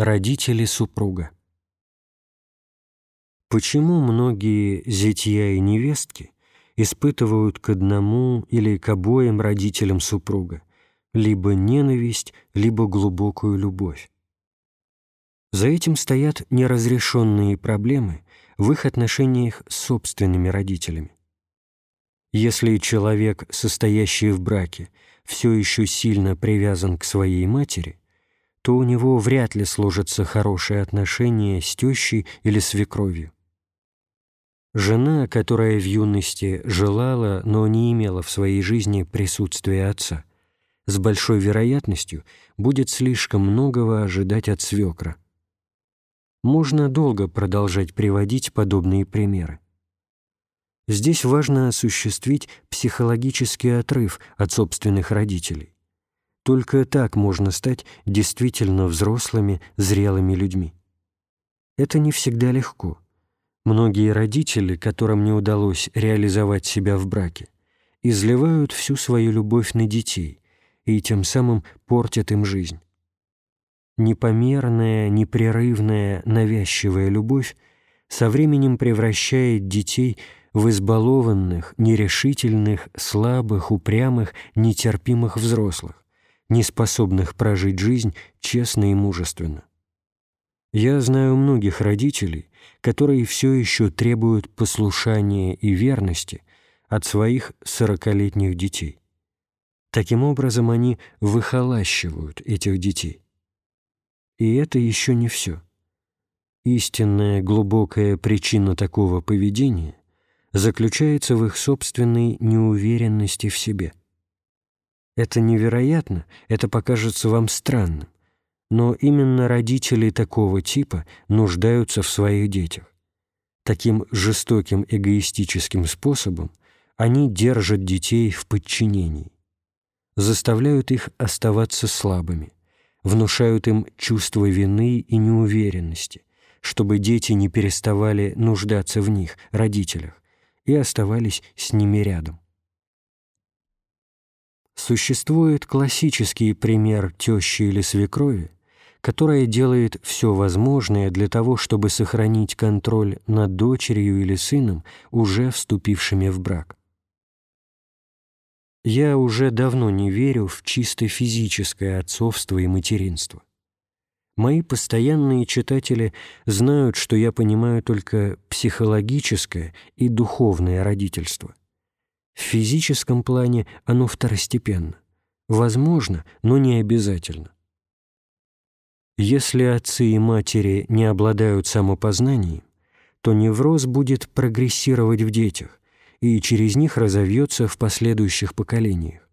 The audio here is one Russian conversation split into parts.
Родители супруга Почему многие зятья и невестки испытывают к одному или к обоим родителям супруга либо ненависть, либо глубокую любовь? За этим стоят неразрешенные проблемы в их отношениях с собственными родителями. Если человек, состоящий в браке, все еще сильно привязан к своей матери, то у него вряд ли сложатся хорошие отношения с тещей или свекровью. Жена, которая в юности желала, но не имела в своей жизни присутствия отца, с большой вероятностью будет слишком многого ожидать от свекра. Можно долго продолжать приводить подобные примеры. Здесь важно осуществить психологический отрыв от собственных родителей. Только так можно стать действительно взрослыми, зрелыми людьми. Это не всегда легко. Многие родители, которым не удалось реализовать себя в браке, изливают всю свою любовь на детей и тем самым портят им жизнь. Непомерная, непрерывная, навязчивая любовь со временем превращает детей в избалованных, нерешительных, слабых, упрямых, нетерпимых взрослых, неспособных прожить жизнь честно и мужественно. Я знаю многих родителей, которые все еще требуют послушания и верности от своих сорокалетних детей. Таким образом, они выхолащивают этих детей. И это еще не все. Истинная глубокая причина такого поведения заключается в их собственной неуверенности в себе. Это невероятно, это покажется вам странным, но именно родители такого типа нуждаются в своих детях. Таким жестоким эгоистическим способом они держат детей в подчинении, заставляют их оставаться слабыми, внушают им чувство вины и неуверенности, чтобы дети не переставали нуждаться в них, родителях, и оставались с ними рядом. Существует классический пример тещи или свекрови, которая делает все возможное для того, чтобы сохранить контроль над дочерью или сыном, уже вступившими в брак. Я уже давно не верю в чисто физическое отцовство и материнство. Мои постоянные читатели знают, что я понимаю только психологическое и духовное родительство. В физическом плане оно второстепенно. Возможно, но не обязательно. Если отцы и матери не обладают самопознанием, то невроз будет прогрессировать в детях и через них разовьется в последующих поколениях.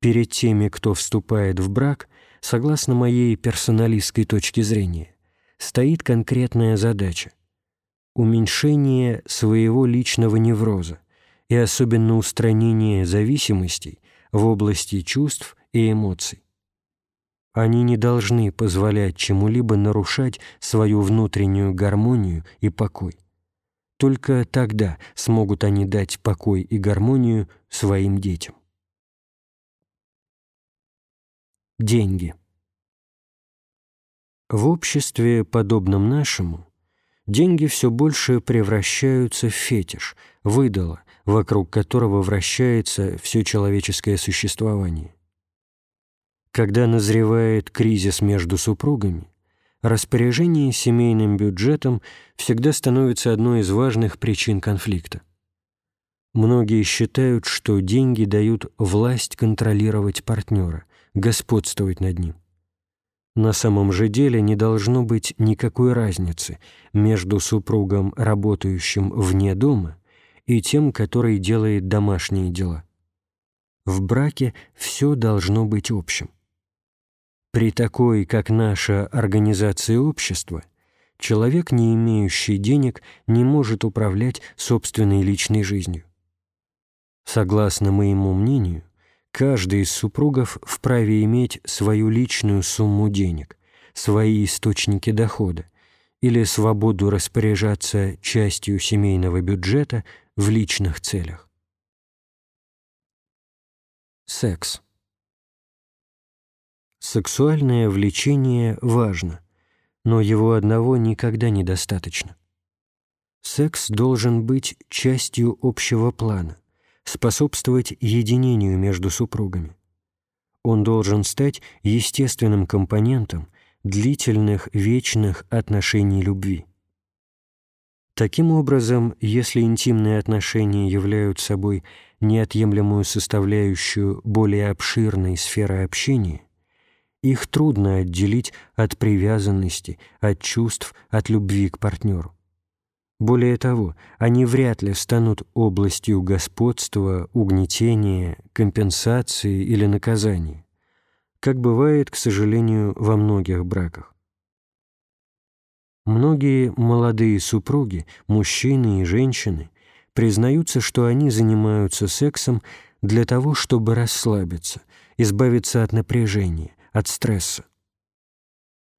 Перед теми, кто вступает в брак, согласно моей персоналистской точке зрения, стоит конкретная задача – уменьшение своего личного невроза и особенно устранение зависимостей в области чувств и эмоций. Они не должны позволять чему-либо нарушать свою внутреннюю гармонию и покой. Только тогда смогут они дать покой и гармонию своим детям. Деньги. В обществе, подобном нашему, деньги все больше превращаются в фетиш, выдало, вокруг которого вращается все человеческое существование. Когда назревает кризис между супругами, распоряжение семейным бюджетом всегда становится одной из важных причин конфликта. Многие считают, что деньги дают власть контролировать партнера, господствовать над ним. На самом же деле не должно быть никакой разницы между супругом, работающим вне дома, и тем, который делает домашние дела. В браке все должно быть общим. При такой, как наша организация общества, человек, не имеющий денег, не может управлять собственной личной жизнью. Согласно моему мнению, каждый из супругов вправе иметь свою личную сумму денег, свои источники дохода или свободу распоряжаться частью семейного бюджета в личных целях. Секс. Сексуальное влечение важно, но его одного никогда недостаточно. Секс должен быть частью общего плана, способствовать единению между супругами. Он должен стать естественным компонентом длительных, вечных отношений любви. Таким образом, если интимные отношения являются собой неотъемлемую составляющую более обширной сферы общения, их трудно отделить от привязанности, от чувств, от любви к партнеру. Более того, они вряд ли станут областью господства, угнетения, компенсации или наказания, как бывает, к сожалению, во многих браках. Многие молодые супруги, мужчины и женщины, признаются, что они занимаются сексом для того, чтобы расслабиться, избавиться от напряжения, от стресса.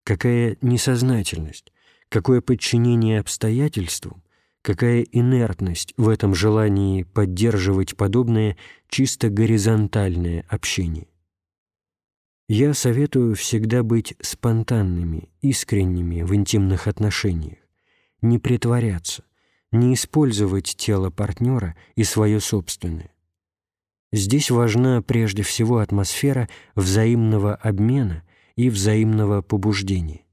Какая несознательность, какое подчинение обстоятельствам, какая инертность в этом желании поддерживать подобное чисто горизонтальное общение. Я советую всегда быть спонтанными, искренними в интимных отношениях, не притворяться, не использовать тело партнера и свое собственное. Здесь важна прежде всего атмосфера взаимного обмена и взаимного побуждения.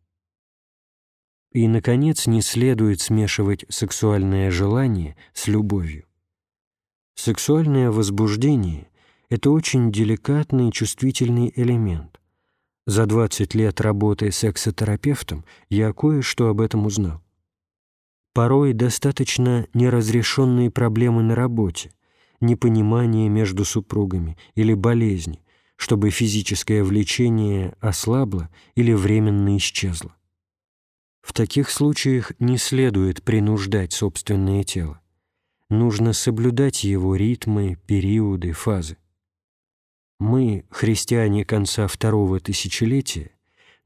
И, наконец, не следует смешивать сексуальное желание с любовью. Сексуальное возбуждение – это очень деликатный и чувствительный элемент. За 20 лет работы сексотерапевтом я кое-что об этом узнал. Порой достаточно неразрешенные проблемы на работе, непонимание между супругами или болезни, чтобы физическое влечение ослабло или временно исчезло. В таких случаях не следует принуждать собственное тело. Нужно соблюдать его ритмы, периоды, фазы. Мы, христиане конца второго тысячелетия,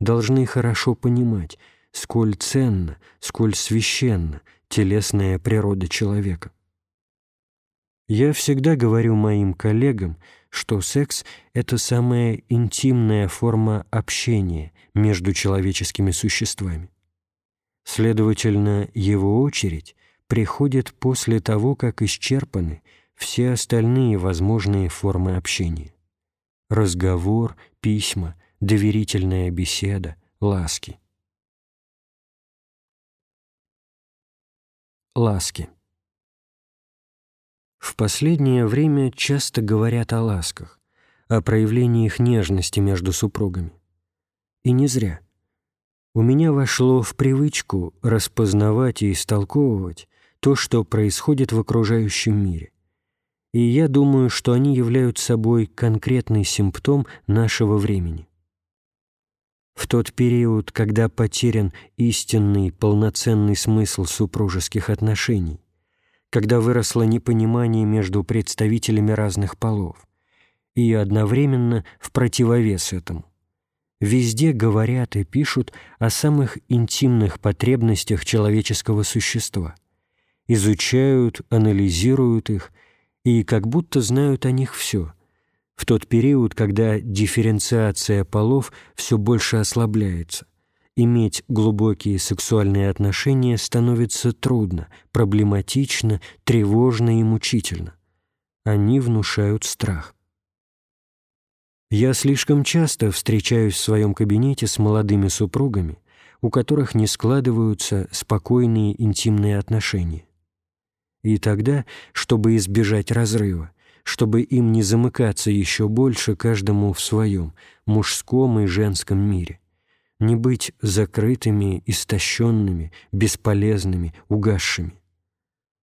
должны хорошо понимать, сколь ценна, сколь священна телесная природа человека. Я всегда говорю моим коллегам, что секс — это самая интимная форма общения между человеческими существами. Следовательно, его очередь приходит после того, как исчерпаны все остальные возможные формы общения. Разговор, письма, доверительная беседа, ласки. Ласки. В последнее время часто говорят о ласках, о проявлении их нежности между супругами. И не зря. У меня вошло в привычку распознавать и истолковывать то, что происходит в окружающем мире. И я думаю, что они являются собой конкретный симптом нашего времени. В тот период, когда потерян истинный полноценный смысл супружеских отношений, когда выросло непонимание между представителями разных полов, и одновременно в противовес этому. Везде говорят и пишут о самых интимных потребностях человеческого существа, изучают, анализируют их и как будто знают о них все, в тот период, когда дифференциация полов все больше ослабляется, иметь глубокие сексуальные отношения становится трудно, проблематично, тревожно и мучительно. Они внушают страх. Я слишком часто встречаюсь в своем кабинете с молодыми супругами, у которых не складываются спокойные интимные отношения. И тогда, чтобы избежать разрыва, чтобы им не замыкаться еще больше каждому в своем мужском и женском мире, не быть закрытыми, истощенными, бесполезными, угасшими.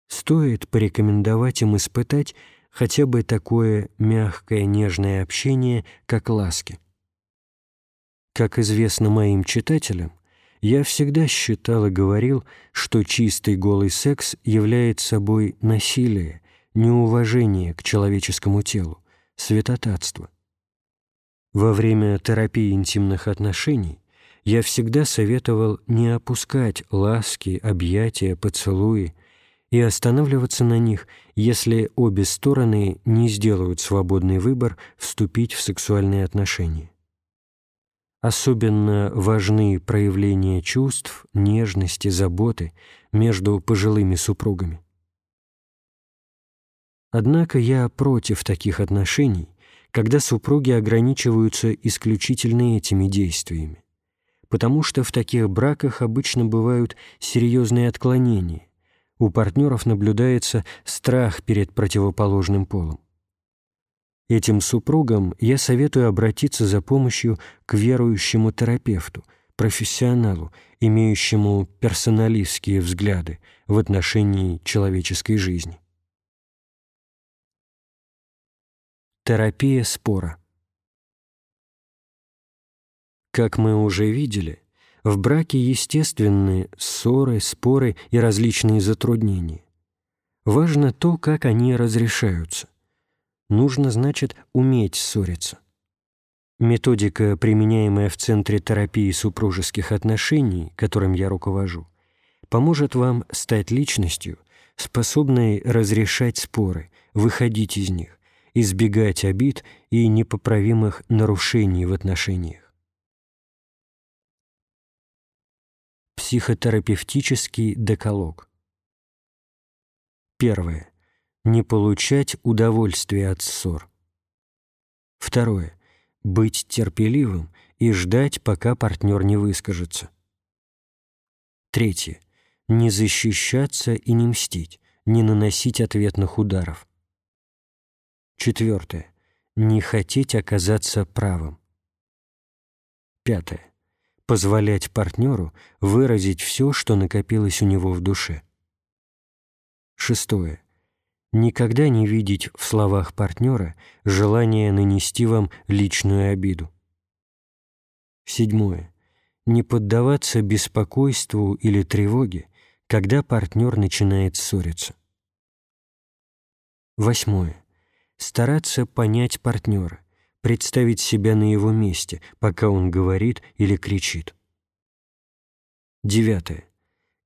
Стоит порекомендовать им испытать хотя бы такое мягкое, нежное общение, как ласки. Как известно моим читателям, я всегда считал и говорил, что чистый голый секс является собой насилие, неуважение к человеческому телу, святотатство. Во время терапии интимных отношений я всегда советовал не опускать ласки, объятия, поцелуи и останавливаться на них, если обе стороны не сделают свободный выбор вступить в сексуальные отношения. Особенно важны проявления чувств, нежности, заботы между пожилыми супругами. Однако я против таких отношений, когда супруги ограничиваются исключительно этими действиями, потому что в таких браках обычно бывают серьезные отклонения, у партнеров наблюдается страх перед противоположным полом. Этим супругам я советую обратиться за помощью к верующему терапевту, профессионалу, имеющему персоналистские взгляды в отношении человеческой жизни. Терапия спора. Как мы уже видели, в браке естественны ссоры, споры и различные затруднения. Важно то, как они разрешаются. Нужно, значит, уметь ссориться. Методика, применяемая в Центре терапии супружеских отношений, которым я руковожу, поможет вам стать личностью, способной разрешать споры, выходить из них, избегать обид и непоправимых нарушений в отношениях. Психотерапевтический декалог. Первое. Не получать удовольствие от ссор. Второе. Быть терпеливым и ждать, пока партнер не выскажется. Третье. Не защищаться и не мстить, не наносить ответных ударов. Четвертое. Не хотеть оказаться правым. Пятое. Позволять партнеру выразить все, что накопилось у него в душе. Шестое. Никогда не видеть в словах партнера желание нанести вам личную обиду. Седьмое. Не поддаваться беспокойству или тревоге, когда партнер начинает ссориться. Восьмое стараться понять партнера, представить себя на его месте, пока он говорит или кричит. Девятое.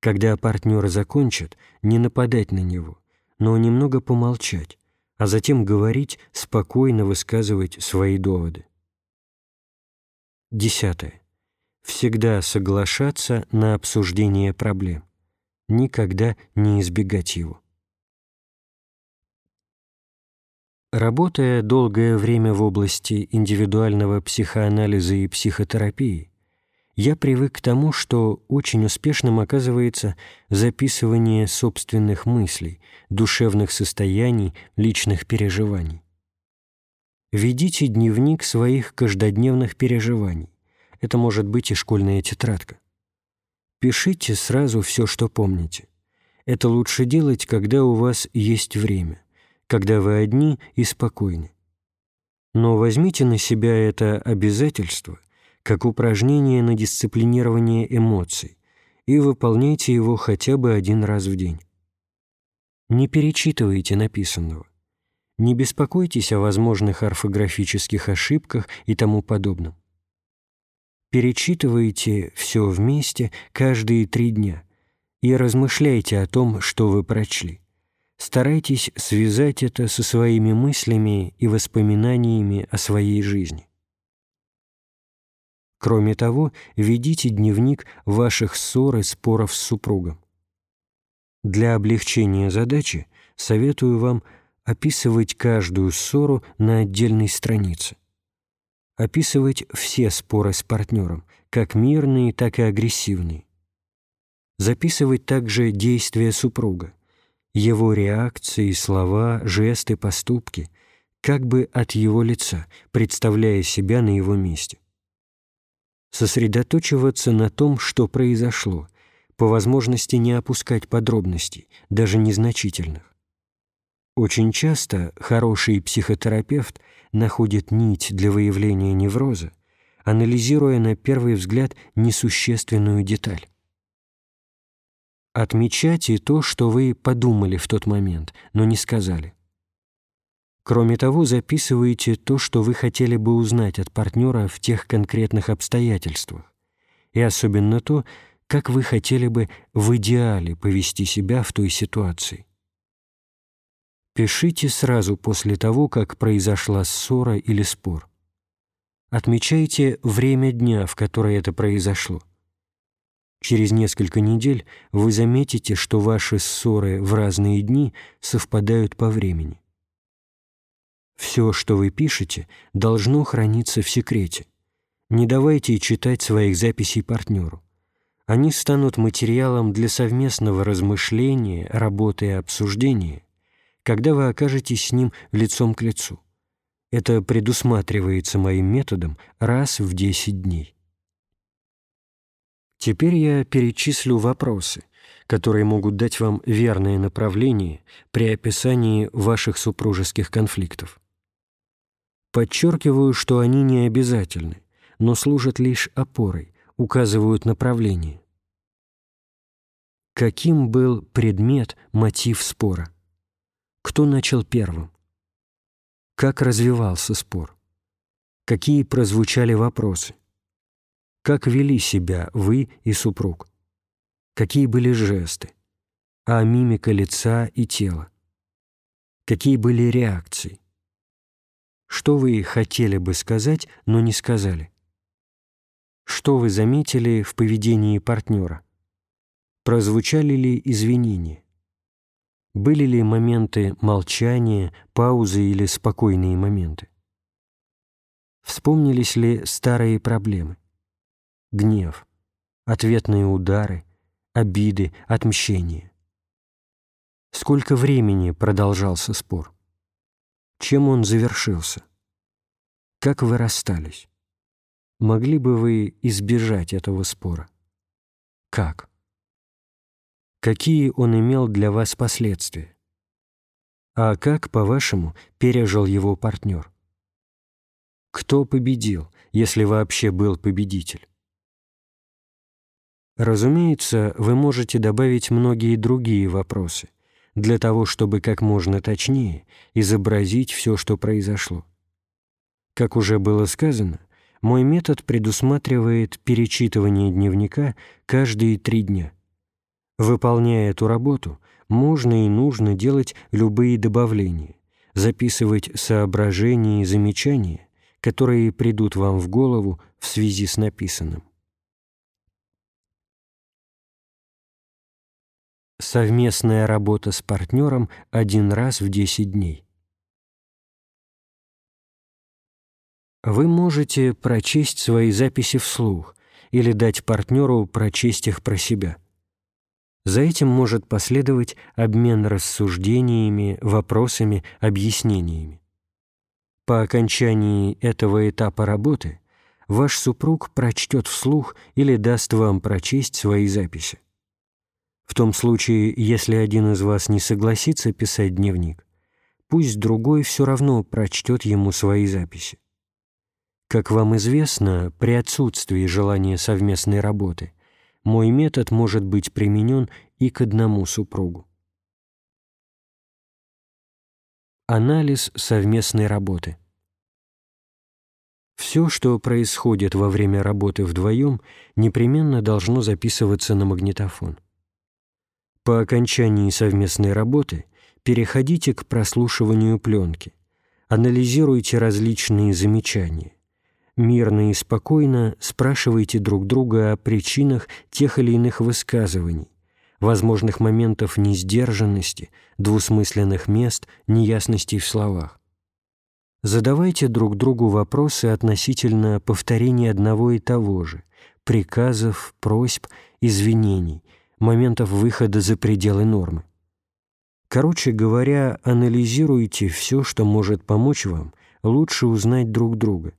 Когда партнер закончит, не нападать на него, но немного помолчать, а затем говорить, спокойно высказывать свои доводы. Десятое. Всегда соглашаться на обсуждение проблем. Никогда не избегать его. Работая долгое время в области индивидуального психоанализа и психотерапии, я привык к тому, что очень успешным оказывается записывание собственных мыслей, душевных состояний, личных переживаний. Ведите дневник своих каждодневных переживаний. Это может быть и школьная тетрадка. Пишите сразу все, что помните. Это лучше делать, когда у вас есть время – когда вы одни и спокойны. Но возьмите на себя это обязательство как упражнение на дисциплинирование эмоций и выполняйте его хотя бы один раз в день. Не перечитывайте написанного. Не беспокойтесь о возможных орфографических ошибках и тому подобном. Перечитывайте все вместе каждые три дня и размышляйте о том, что вы прочли старайтесь связать это со своими мыслями и воспоминаниями о своей жизни. Кроме того, ведите дневник ваших ссор и споров с супругом. Для облегчения задачи советую вам описывать каждую ссору на отдельной странице. Описывать все споры с партнером, как мирные, так и агрессивные. Записывать также действия супруга его реакции, слова, жесты, поступки, как бы от его лица, представляя себя на его месте. Сосредоточиваться на том, что произошло, по возможности не опускать подробностей, даже незначительных. Очень часто хороший психотерапевт находит нить для выявления невроза, анализируя на первый взгляд несущественную деталь. Отмечайте то, что вы подумали в тот момент, но не сказали. Кроме того, записывайте то, что вы хотели бы узнать от партнера в тех конкретных обстоятельствах, и особенно то, как вы хотели бы в идеале повести себя в той ситуации. Пишите сразу после того, как произошла ссора или спор. Отмечайте время дня, в которое это произошло. Через несколько недель вы заметите, что ваши ссоры в разные дни совпадают по времени. Все, что вы пишете, должно храниться в секрете. Не давайте читать своих записей партнеру. Они станут материалом для совместного размышления, работы и обсуждения, когда вы окажетесь с ним лицом к лицу. Это предусматривается моим методом раз в 10 дней. Теперь я перечислю вопросы, которые могут дать вам верное направление при описании ваших супружеских конфликтов. Подчеркиваю, что они не обязательны, но служат лишь опорой, указывают направление. Каким был предмет, мотив спора? Кто начал первым? Как развивался спор? Какие прозвучали вопросы? Как вели себя вы и супруг? Какие были жесты? А мимика лица и тела? Какие были реакции? Что вы хотели бы сказать, но не сказали? Что вы заметили в поведении партнера? Прозвучали ли извинения? Были ли моменты молчания, паузы или спокойные моменты? Вспомнились ли старые проблемы? Гнев, ответные удары, обиды, отмщение. Сколько времени продолжался спор? Чем он завершился? Как вы расстались? Могли бы вы избежать этого спора? Как? какие он имел для вас последствия. А как, по-вашему, пережил его партнер? Кто победил, если вообще был победитель? Разумеется, вы можете добавить многие другие вопросы для того, чтобы как можно точнее изобразить все, что произошло. Как уже было сказано, мой метод предусматривает перечитывание дневника каждые три дня – Выполняя эту работу, можно и нужно делать любые добавления, записывать соображения и замечания, которые придут вам в голову в связи с написанным. Совместная работа с партнером один раз в 10 дней. Вы можете прочесть свои записи вслух или дать партнеру прочесть их про себя – за этим может последовать обмен рассуждениями, вопросами, объяснениями. По окончании этого этапа работы ваш супруг прочтет вслух или даст вам прочесть свои записи. В том случае, если один из вас не согласится писать дневник, пусть другой все равно прочтет ему свои записи. Как вам известно, при отсутствии желания совместной работы – мой метод может быть применен и к одному супругу. Анализ совместной работы. Все, что происходит во время работы вдвоем, непременно должно записываться на магнитофон. По окончании совместной работы переходите к прослушиванию пленки, анализируйте различные замечания, мирно и спокойно спрашивайте друг друга о причинах тех или иных высказываний, возможных моментов несдержанности, двусмысленных мест, неясностей в словах. Задавайте друг другу вопросы относительно повторения одного и того же, приказов, просьб, извинений, моментов выхода за пределы нормы. Короче говоря, анализируйте все, что может помочь вам лучше узнать друг друга,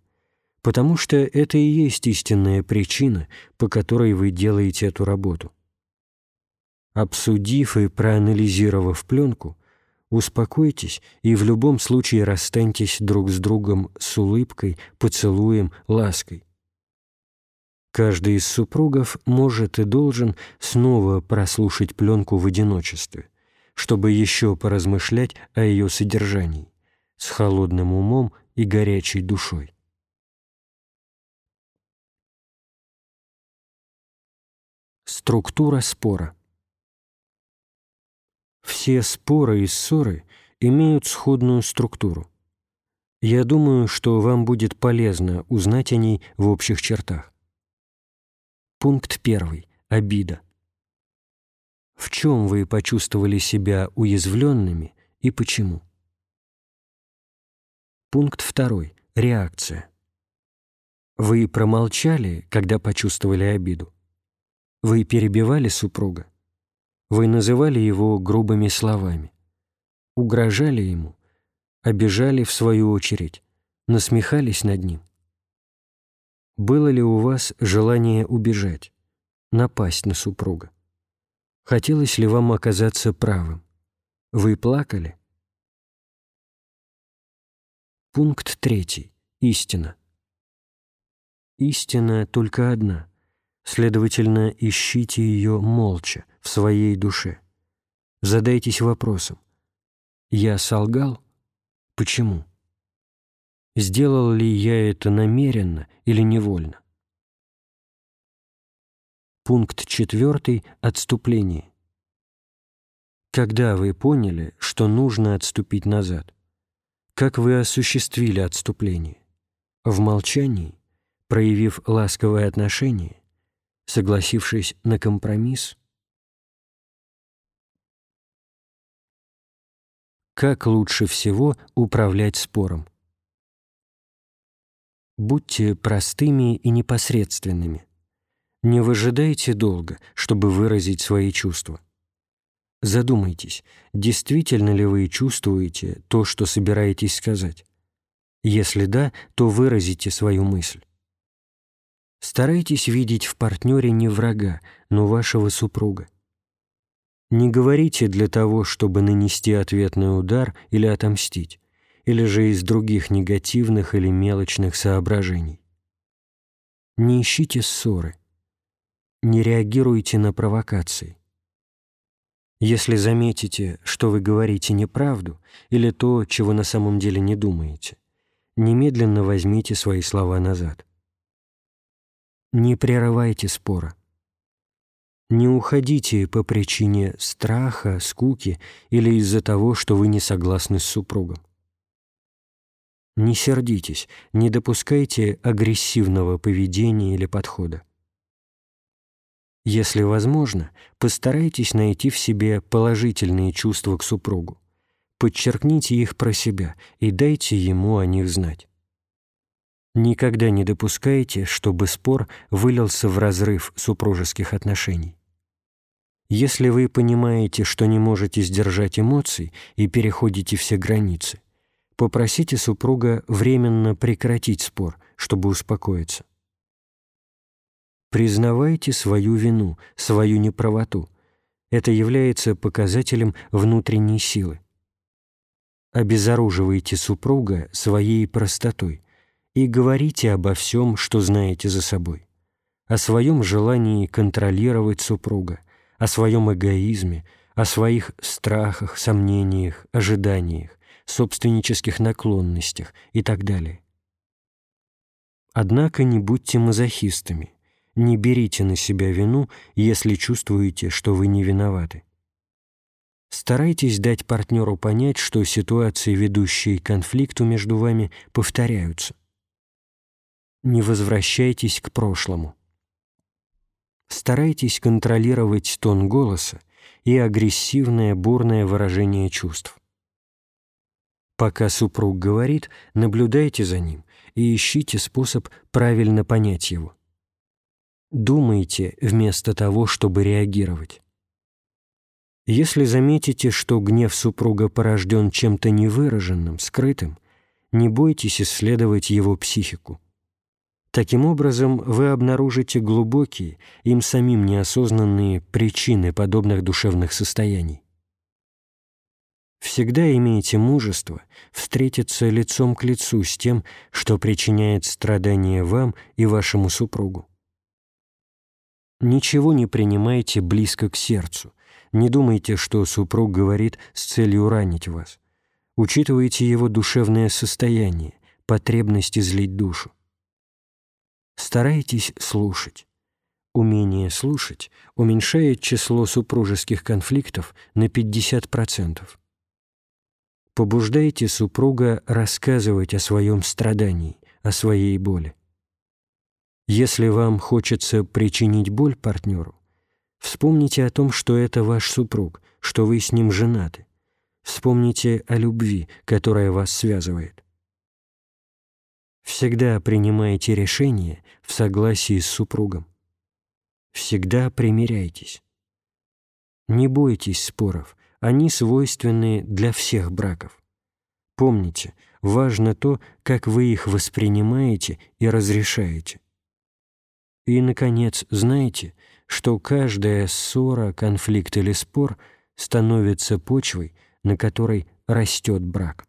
потому что это и есть истинная причина, по которой вы делаете эту работу. Обсудив и проанализировав пленку, успокойтесь и в любом случае расстаньтесь друг с другом с улыбкой, поцелуем, лаской. Каждый из супругов может и должен снова прослушать пленку в одиночестве, чтобы еще поразмышлять о ее содержании с холодным умом и горячей душой. Структура спора. Все споры и ссоры имеют сходную структуру. Я думаю, что вам будет полезно узнать о ней в общих чертах. Пункт первый. Обида. В чем вы почувствовали себя уязвленными и почему? Пункт второй. Реакция. Вы промолчали, когда почувствовали обиду? Вы перебивали супруга? Вы называли его грубыми словами? Угрожали ему? Обижали в свою очередь? Насмехались над ним? Было ли у вас желание убежать, напасть на супруга? Хотелось ли вам оказаться правым? Вы плакали? Пункт третий. Истина. Истина только одна. Следовательно, ищите ее молча, в своей душе. Задайтесь вопросом. Я солгал? Почему? Сделал ли я это намеренно или невольно? Пункт четвертый. Отступление. Когда вы поняли, что нужно отступить назад? Как вы осуществили отступление? В молчании, проявив ласковое отношение, согласившись на компромисс? Как лучше всего управлять спором? Будьте простыми и непосредственными. Не выжидайте долго, чтобы выразить свои чувства. Задумайтесь, действительно ли вы чувствуете то, что собираетесь сказать. Если да, то выразите свою мысль. Старайтесь видеть в партнере не врага, но вашего супруга. Не говорите для того, чтобы нанести ответный удар или отомстить, или же из других негативных или мелочных соображений. Не ищите ссоры. Не реагируйте на провокации. Если заметите, что вы говорите неправду или то, чего на самом деле не думаете, немедленно возьмите свои слова назад. Не прерывайте спора. Не уходите по причине страха, скуки или из-за того, что вы не согласны с супругом. Не сердитесь, не допускайте агрессивного поведения или подхода. Если возможно, постарайтесь найти в себе положительные чувства к супругу. Подчеркните их про себя и дайте ему о них знать. Никогда не допускайте, чтобы спор вылился в разрыв супружеских отношений. Если вы понимаете, что не можете сдержать эмоций и переходите все границы, попросите супруга временно прекратить спор, чтобы успокоиться. Признавайте свою вину, свою неправоту. Это является показателем внутренней силы. Обезоруживайте супруга своей простотой и говорите обо всем, что знаете за собой. О своем желании контролировать супруга, о своем эгоизме, о своих страхах, сомнениях, ожиданиях, собственнических наклонностях и так далее. Однако не будьте мазохистами – не берите на себя вину, если чувствуете, что вы не виноваты. Старайтесь дать партнеру понять, что ситуации, ведущие к конфликту между вами, повторяются. Не возвращайтесь к прошлому. Старайтесь контролировать тон голоса и агрессивное, бурное выражение чувств. Пока супруг говорит, наблюдайте за ним и ищите способ правильно понять его. Думайте вместо того, чтобы реагировать. Если заметите, что гнев супруга порожден чем-то невыраженным, скрытым, не бойтесь исследовать его психику. Таким образом, вы обнаружите глубокие, им самим неосознанные причины подобных душевных состояний. Всегда имейте мужество встретиться лицом к лицу с тем, что причиняет страдания вам и вашему супругу. Ничего не принимайте близко к сердцу. Не думайте, что супруг говорит с целью ранить вас. Учитывайте его душевное состояние, потребность излить душу. Старайтесь слушать. Умение слушать уменьшает число супружеских конфликтов на 50%. Побуждайте супруга рассказывать о своем страдании, о своей боли. Если вам хочется причинить боль партнеру, вспомните о том, что это ваш супруг, что вы с ним женаты. Вспомните о любви, которая вас связывает. Всегда принимайте решение в согласии с супругом. Всегда примиряйтесь. Не бойтесь споров, они свойственны для всех браков. Помните, важно то, как вы их воспринимаете и разрешаете. И, наконец, знайте, что каждая ссора, конфликт или спор становится почвой, на которой растет брак.